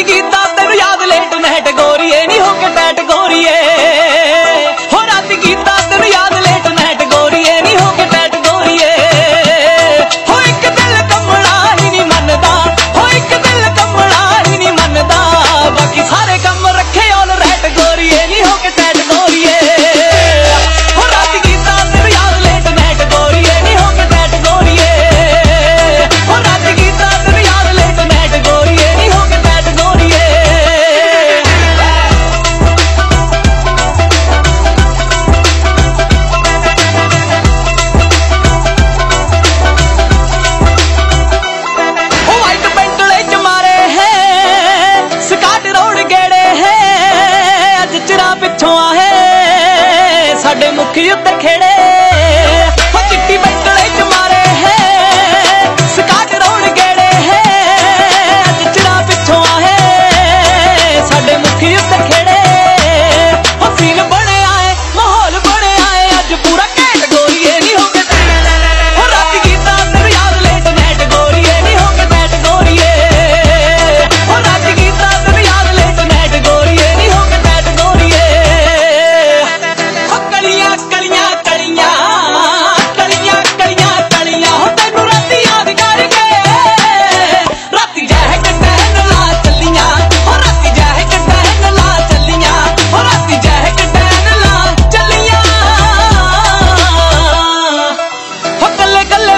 ਯਾਦ ਕੀਤਾ ਤੈਨੂੰ ਯਾਦ ਲੇਟ ਨਹਿਟ ਗੋਰੀਏ ਨਹੀਂ ਹੋ ਕੇ ਟੈਟ ਗੋਰੀਏ। ਤੁਹਾਡੇ ਮੁਖੀ ਉੱਤੇ ਖੇੜੇ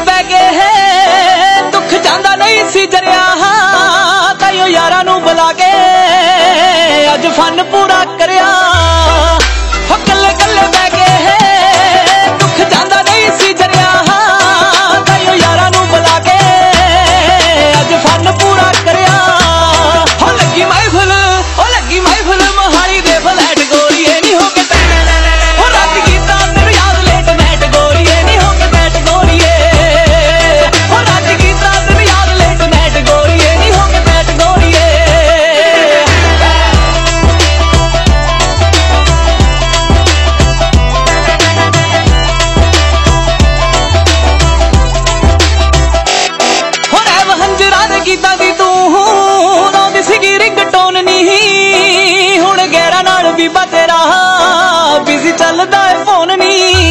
ਬਹਿ ਗਏ ਦੁੱਖ ਜਾਂਦਾ ਨਹੀਂ ਸੀ ਜਰਿਆ। ਹਾਂ ਯਾਰਾਂ ਨੂੰ ਬੁਲਾ ਕੇ ਅੱਜ ਫਨ ਪੂਰਾ ਕਰਿਆ। enemy.